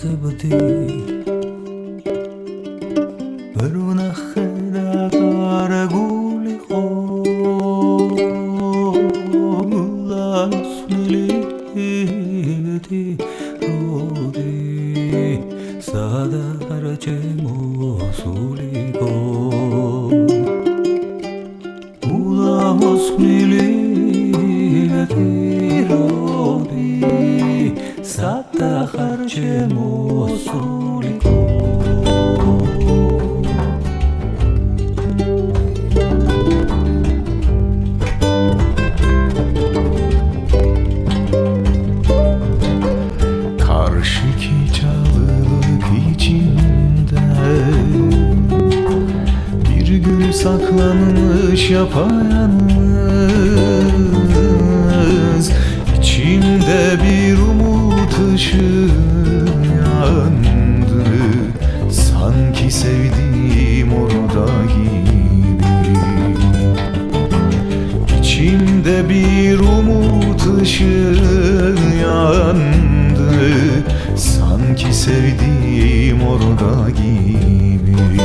ვწებდი ვერ ვნახე დაკარგულიყო ლასვლითი როდი სადა არ ჩემოსულიყო? მულა მოსხმილი თირო саддахар чему сулику Karşıki çalılık içinde Bir gül saklanmış yapayalnız. İçimde bir umut ışığı yandı. Sanki sevdiğim orada gibi. İçimde bir umut ışığı yandı. Sanki sevdiğim orada gibi